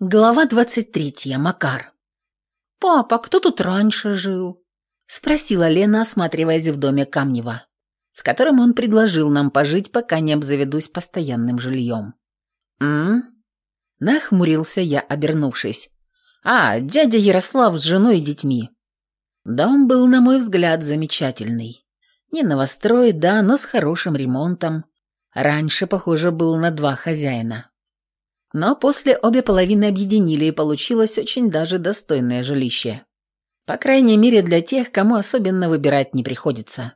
Глава 23. Макар. «Папа, кто тут раньше жил?» – спросила Лена, осматриваясь в доме Камнева, в котором он предложил нам пожить, пока не обзаведусь постоянным жильем. «М?», Нахмурился я, обернувшись. «А, дядя Ярослав с женой и детьми». Дом был, на мой взгляд, замечательный. Не новострой, да, но с хорошим ремонтом. Раньше, похоже, был на два хозяина. Но после обе половины объединили, и получилось очень даже достойное жилище. По крайней мере, для тех, кому особенно выбирать не приходится.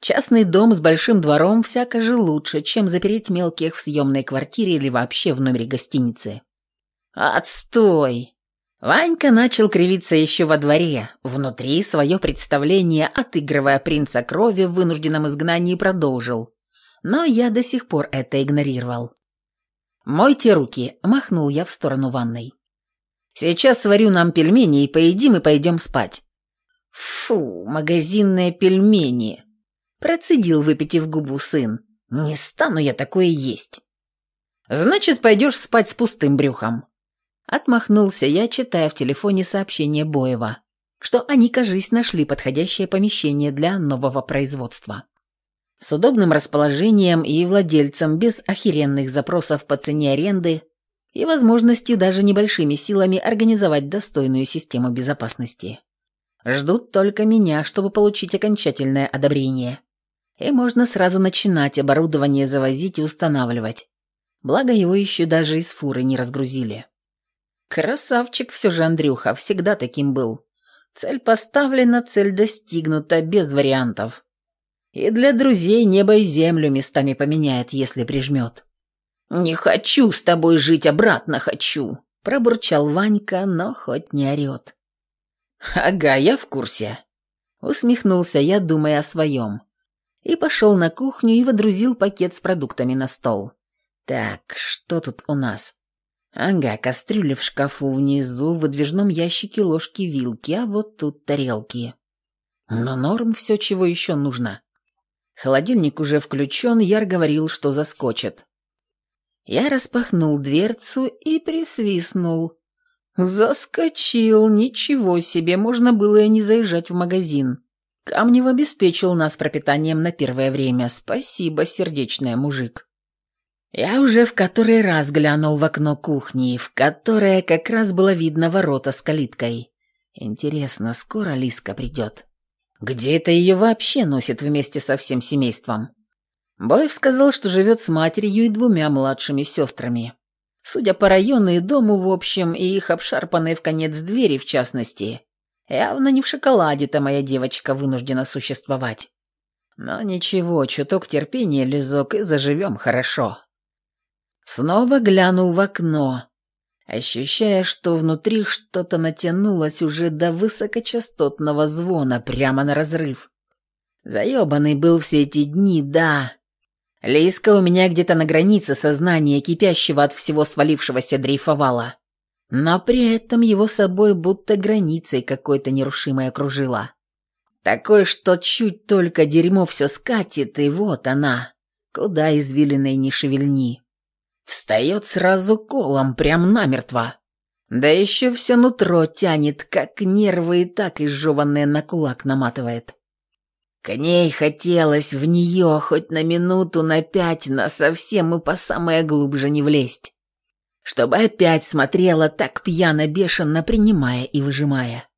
Частный дом с большим двором всяко же лучше, чем запереть мелких в съемной квартире или вообще в номере гостиницы. «Отстой!» Ванька начал кривиться еще во дворе, внутри свое представление, отыгрывая принца крови в вынужденном изгнании, продолжил. Но я до сих пор это игнорировал. «Мойте руки», – махнул я в сторону ванной. «Сейчас сварю нам пельмени и поедим и пойдем спать». «Фу, магазинные пельмени!» – процедил, выпитив губу сын. «Не стану я такое есть». «Значит, пойдешь спать с пустым брюхом». Отмахнулся я, читая в телефоне сообщение Боева, что они, кажись, нашли подходящее помещение для нового производства с удобным расположением и владельцем без охеренных запросов по цене аренды и возможностью даже небольшими силами организовать достойную систему безопасности. Ждут только меня, чтобы получить окончательное одобрение. И можно сразу начинать оборудование завозить и устанавливать. Благо его еще даже из фуры не разгрузили. Красавчик все же Андрюха, всегда таким был. Цель поставлена, цель достигнута, без вариантов. И для друзей небо и землю местами поменяет, если прижмет. «Не хочу с тобой жить, обратно хочу!» Пробурчал Ванька, но хоть не орет. «Ага, я в курсе». Усмехнулся я, думая о своем. И пошел на кухню и водрузил пакет с продуктами на стол. «Так, что тут у нас?» Ага, кастрюли в шкафу внизу, в выдвижном ящике ложки-вилки, а вот тут тарелки. Но норм все, чего еще нужно. Холодильник уже включен, Яр говорил, что заскочит. Я распахнул дверцу и присвистнул. Заскочил, ничего себе, можно было и не заезжать в магазин. Камнев обеспечил нас пропитанием на первое время. Спасибо, сердечный мужик. Я уже в который раз глянул в окно кухни, в которое как раз было видно ворота с калиткой. Интересно, скоро Лиска придет? Где это ее вообще носит вместе со всем семейством? Боев сказал, что живет с матерью и двумя младшими сестрами. Судя по району и дому в общем, и их обшарпанной в конец двери в частности, явно не в шоколаде-то моя девочка вынуждена существовать. Но ничего, чуток терпения, Лизок, и заживем хорошо. Снова глянул в окно ощущая, что внутри что-то натянулось уже до высокочастотного звона прямо на разрыв. Заебанный был все эти дни, да. Лейска у меня где-то на границе сознания, кипящего от всего свалившегося дрейфовала. Но при этом его собой будто границей какой-то нерушимой окружила. Такой, что чуть только дерьмо все скатит, и вот она, куда извилиной не шевельни. Встает сразу колом, прям намертво. Да еще все нутро тянет, как нервы и так изжеванные на кулак наматывает. К ней хотелось в нее хоть на минуту, на пять, на совсем и по самое глубже не влезть. Чтобы опять смотрела так пьяно-бешено, принимая и выжимая.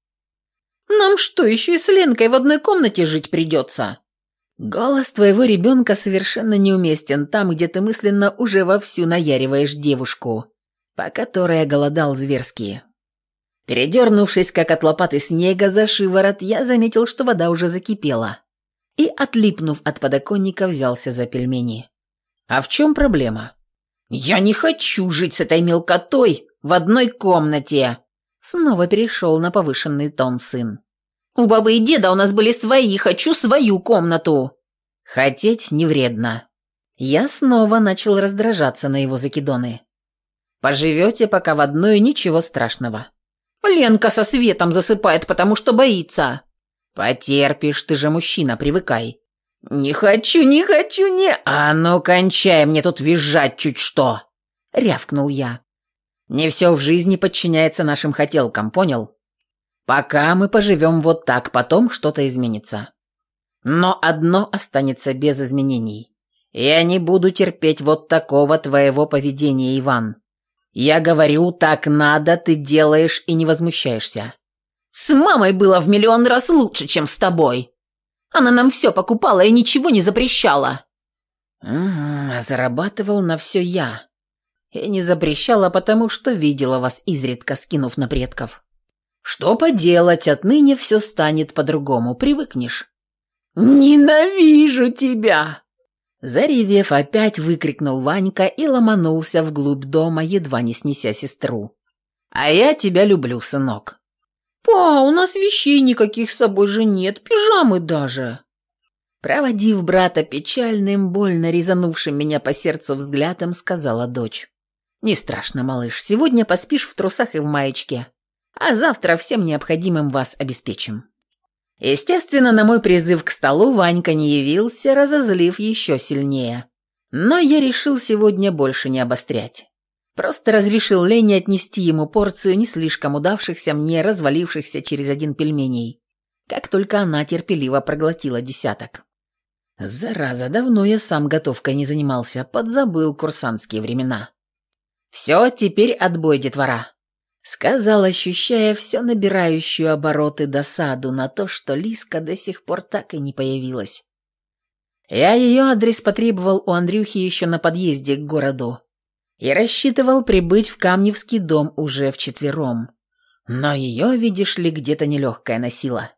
«Нам что, еще и с Ленкой в одной комнате жить придется?» Голос твоего ребенка совершенно неуместен там, где ты мысленно уже вовсю наяриваешь девушку, по которой голодал зверски. Передернувшись, как от лопаты снега за шиворот, я заметил, что вода уже закипела. И, отлипнув от подоконника, взялся за пельмени. «А в чем проблема?» «Я не хочу жить с этой мелкотой в одной комнате!» Снова перешел на повышенный тон сын. У бабы и деда у нас были свои, хочу свою комнату. Хотеть не вредно. Я снова начал раздражаться на его закидоны. Поживете пока в одной, ничего страшного. Ленка со светом засыпает, потому что боится. Потерпишь, ты же мужчина, привыкай. Не хочу, не хочу, не... А ну, кончай мне тут визжать чуть что. Рявкнул я. Не все в жизни подчиняется нашим хотелкам, понял? Пока мы поживем вот так, потом что-то изменится. Но одно останется без изменений. Я не буду терпеть вот такого твоего поведения, Иван. Я говорю, так надо, ты делаешь и не возмущаешься. С мамой было в миллион раз лучше, чем с тобой. Она нам все покупала и ничего не запрещала. Угу, зарабатывал на все я. И не запрещала, потому что видела вас изредка, скинув на предков. Что поделать, отныне все станет по-другому, привыкнешь. «Ненавижу тебя!» Заревев, опять выкрикнул Ванька и ломанулся вглубь дома, едва не снеся сестру. «А я тебя люблю, сынок». «Па, у нас вещей никаких с собой же нет, пижамы даже». Проводив брата печальным, больно резанувшим меня по сердцу взглядом, сказала дочь. «Не страшно, малыш, сегодня поспишь в трусах и в маечке, а завтра всем необходимым вас обеспечим». Естественно, на мой призыв к столу Ванька не явился, разозлив еще сильнее. Но я решил сегодня больше не обострять. Просто разрешил Лене отнести ему порцию не слишком удавшихся мне развалившихся через один пельменей, как только она терпеливо проглотила десяток. Зараза, давно я сам готовкой не занимался, подзабыл курсантские времена. «Все, теперь отбой, детвора сказал, ощущая все набирающую обороты досаду на то, что Лиска до сих пор так и не появилась. Я ее адрес потребовал у Андрюхи еще на подъезде к городу и рассчитывал прибыть в Камневский дом уже вчетвером. Но ее, видишь ли, где-то нелегкая носила.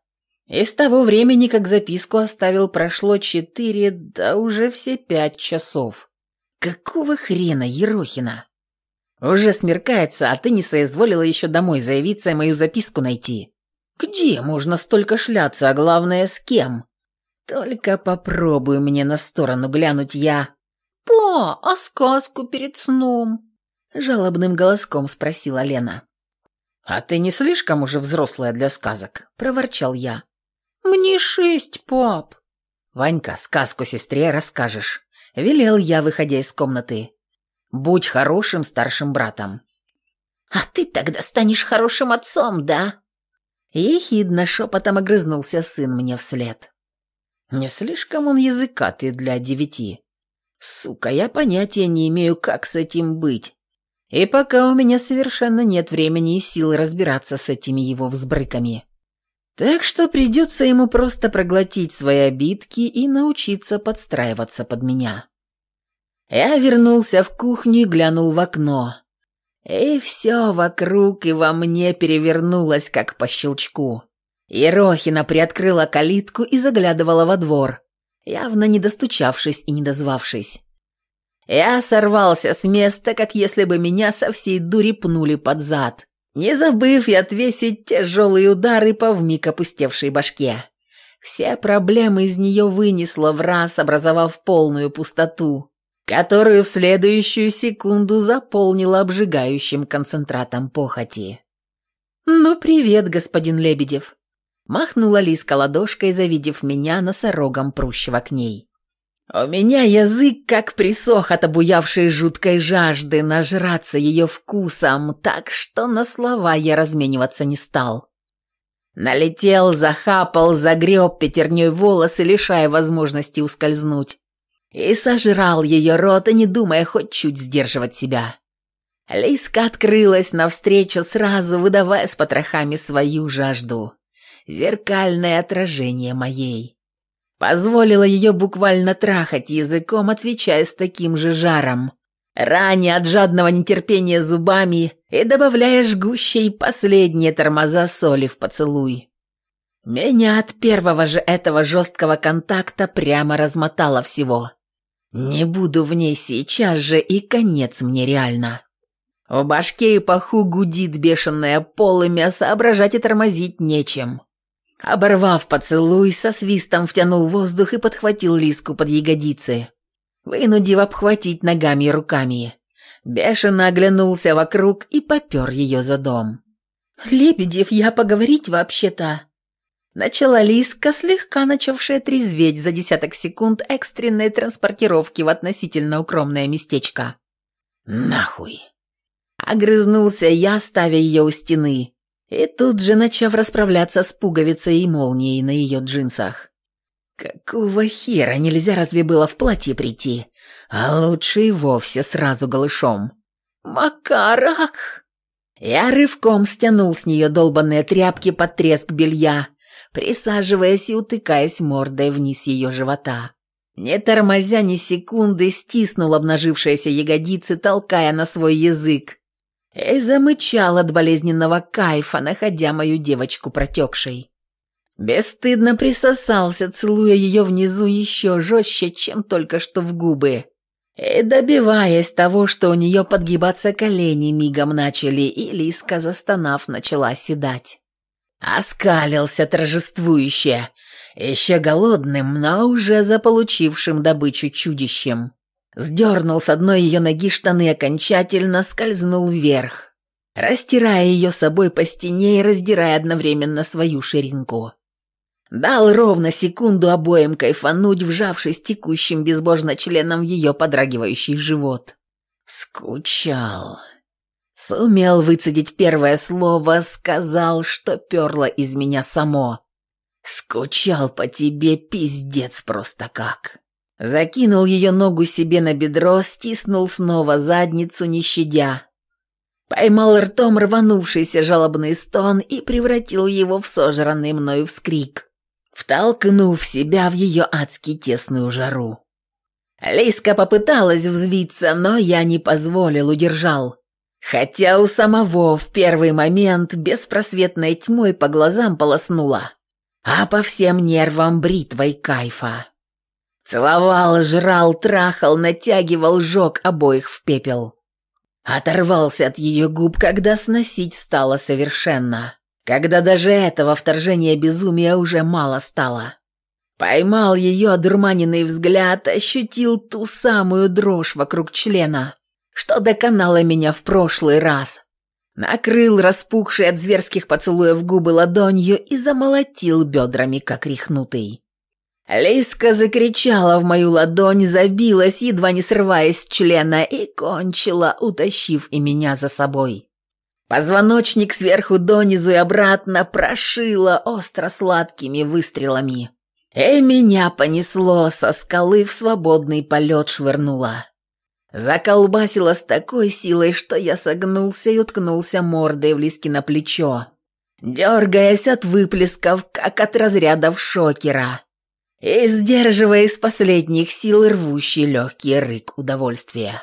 И с того времени, как записку оставил, прошло четыре, да уже все пять часов. Какого хрена, Ерохина? Уже смеркается, а ты не соизволила еще домой заявиться и мою записку найти. Где можно столько шляться, а главное, с кем? Только попробуй мне на сторону глянуть я. «По, а сказку перед сном?» Жалобным голоском спросила Лена. «А ты не слишком уже взрослая для сказок?» – проворчал я. «Мне шесть, пап». «Ванька, сказку сестре расскажешь», – велел я, выходя из комнаты. Будь хорошим старшим братом». «А ты тогда станешь хорошим отцом, да?» Ехидно шепотом огрызнулся сын мне вслед. «Не слишком он языкатый для девяти. Сука, я понятия не имею, как с этим быть. И пока у меня совершенно нет времени и сил разбираться с этими его взбрыками. Так что придется ему просто проглотить свои обидки и научиться подстраиваться под меня». Я вернулся в кухню и глянул в окно. И все вокруг и во мне перевернулось, как по щелчку. Ерохина приоткрыла калитку и заглядывала во двор, явно не достучавшись и не дозвавшись. Я сорвался с места, как если бы меня со всей дури пнули под зад, не забыв и отвесить тяжелые удары по вмиг опустевшей башке. Все проблемы из нее вынесло в раз, образовав полную пустоту которую в следующую секунду заполнила обжигающим концентратом похоти. «Ну, привет, господин Лебедев!» Махнула Лиска ладошкой, завидев меня носорогом прущего к ней. У меня язык как присох от обуявшей жуткой жажды нажраться ее вкусом, так что на слова я размениваться не стал. Налетел, захапал, загреб пятерней волосы, лишая возможности ускользнуть и сожрал ее рот, не думая хоть чуть сдерживать себя. Лиска открылась навстречу сразу, выдавая с потрохами свою жажду. Зеркальное отражение моей. Позволила ее буквально трахать языком, отвечая с таким же жаром. Раня от жадного нетерпения зубами и добавляя жгущей последние тормоза соли в поцелуй. Меня от первого же этого жесткого контакта прямо размотало всего. Не буду в ней сейчас же, и конец мне реально. В башке и паху гудит бешеное полымя, соображать и тормозить нечем. Оборвав поцелуй, со свистом втянул воздух и подхватил Лиску под ягодицы, вынудив обхватить ногами и руками. Бешено оглянулся вокруг и попер ее за дом. «Лебедев, я поговорить вообще-то?» Начала Лиска, слегка начавшая трезветь за десяток секунд экстренной транспортировки в относительно укромное местечко. «Нахуй!» Огрызнулся я, ставя ее у стены, и тут же начав расправляться с пуговицей и молнией на ее джинсах. Какого хера нельзя разве было в платье прийти? А лучше и вовсе сразу голышом. «Макарах!» Я рывком стянул с нее долбанные тряпки под треск белья, присаживаясь и утыкаясь мордой вниз ее живота. Не тормозя ни секунды, стиснул обнажившиеся ягодицы, толкая на свой язык, и замычал от болезненного кайфа, находя мою девочку протекшей. Бесстыдно присосался, целуя ее внизу еще жестче, чем только что в губы. И добиваясь того, что у нее подгибаться колени мигом начали, и Лиска, застонав, начала седать. Оскалился торжествующе, еще голодным, но уже заполучившим добычу чудищем. Сдернул с одной ее ноги штаны окончательно, скользнул вверх, растирая ее собой по стене и раздирая одновременно свою ширинку. Дал ровно секунду обоим кайфануть, вжавшись текущим безбожно членом в ее подрагивающий живот. Скучал. Сумел выцедить первое слово, сказал, что перло из меня само. Скучал по тебе, пиздец просто как. Закинул ее ногу себе на бедро, стиснул снова задницу, не щадя. Поймал ртом рванувшийся жалобный стон и превратил его в сожранный мною вскрик втолкнув себя в ее адски тесную жару. Лиска попыталась взвиться, но я не позволил, удержал. Хотя у самого в первый момент беспросветной тьмой по глазам полоснула, а по всем нервам бритвой кайфа. Целовал, жрал, трахал, натягивал, жег обоих в пепел. Оторвался от ее губ, когда сносить стало совершенно когда даже этого вторжения безумия уже мало стало. Поймал ее одурманенный взгляд, ощутил ту самую дрожь вокруг члена, что доконала меня в прошлый раз. Накрыл распухший от зверских поцелуев губы ладонью и замолотил бедрами, как рехнутый. Лиска закричала в мою ладонь, забилась, едва не срываясь с члена, и кончила, утащив и меня за собой. Позвоночник сверху донизу и обратно прошило остро-сладкими выстрелами. И меня понесло, со скалы в свободный полет швырнуло. Заколбасило с такой силой, что я согнулся и уткнулся мордой в лиски на плечо, дергаясь от выплесков, как от разрядов шокера, и сдерживая из последних сил рвущий легкий рык удовольствия.